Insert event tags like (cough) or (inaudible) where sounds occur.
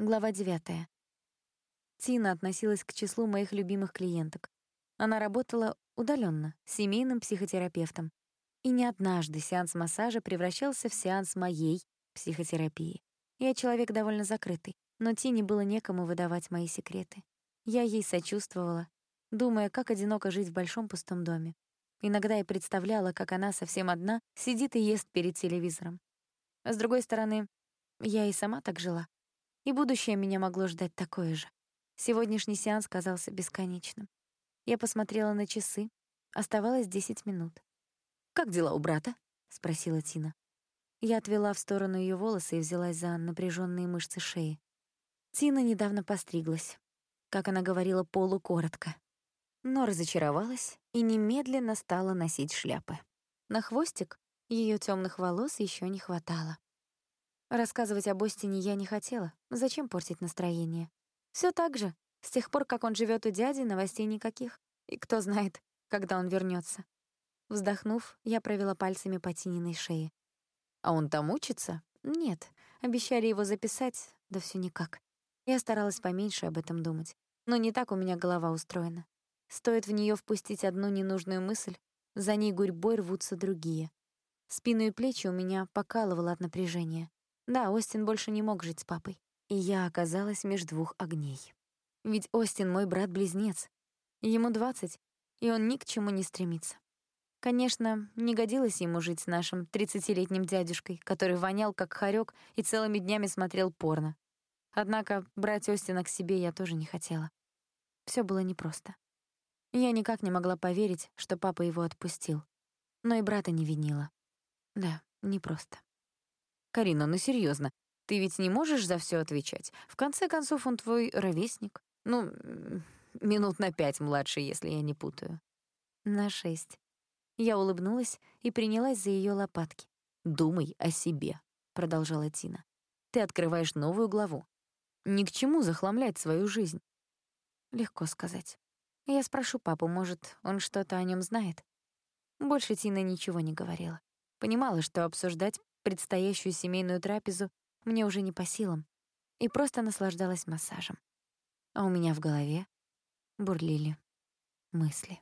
Глава 9. Тина относилась к числу моих любимых клиенток. Она работала удаленно, семейным психотерапевтом. И не однажды сеанс массажа превращался в сеанс моей психотерапии. Я человек довольно закрытый, но Тине было некому выдавать мои секреты. Я ей сочувствовала, думая, как одиноко жить в большом пустом доме. Иногда я представляла, как она совсем одна сидит и ест перед телевизором. С другой стороны, я и сама так жила. И будущее меня могло ждать такое же. Сегодняшний сеанс казался бесконечным. Я посмотрела на часы. Оставалось 10 минут. «Как дела у брата?» — спросила Тина. Я отвела в сторону ее волосы и взялась за напряженные мышцы шеи. Тина недавно постриглась. Как она говорила, полукоротко. Но разочаровалась и немедленно стала носить шляпы. На хвостик ее темных волос еще не хватало. Рассказывать об Остине я не хотела. Зачем портить настроение? Все так же. С тех пор, как он живет у дяди, новостей никаких. И кто знает, (laughs) когда он вернется. Вздохнув, я провела пальцами по Тининой шее. А он там учится? Нет. Обещали его записать, да все никак. Я старалась поменьше об этом думать. Но не так у меня голова устроена. Стоит в нее впустить одну ненужную мысль, за ней гурьбой рвутся другие. Спину и плечи у меня покалывало от напряжения. Да, Остин больше не мог жить с папой. И я оказалась меж двух огней. Ведь Остин мой брат-близнец. Ему 20, и он ни к чему не стремится. Конечно, не годилось ему жить с нашим тридцатилетним дядюшкой, который вонял как хорек и целыми днями смотрел порно. Однако брать Остина к себе я тоже не хотела. Все было непросто. Я никак не могла поверить, что папа его отпустил. Но и брата не винила. Да, непросто. Карина, ну серьезно, ты ведь не можешь за все отвечать. В конце концов, он твой ровесник. Ну, минут на пять младше, если я не путаю. На шесть. Я улыбнулась и принялась за ее лопатки. «Думай о себе», — продолжала Тина. «Ты открываешь новую главу. Ни к чему захламлять свою жизнь». Легко сказать. Я спрошу папу, может, он что-то о нем знает. Больше Тина ничего не говорила. Понимала, что обсуждать предстоящую семейную трапезу мне уже не по силам, и просто наслаждалась массажем. А у меня в голове бурлили мысли.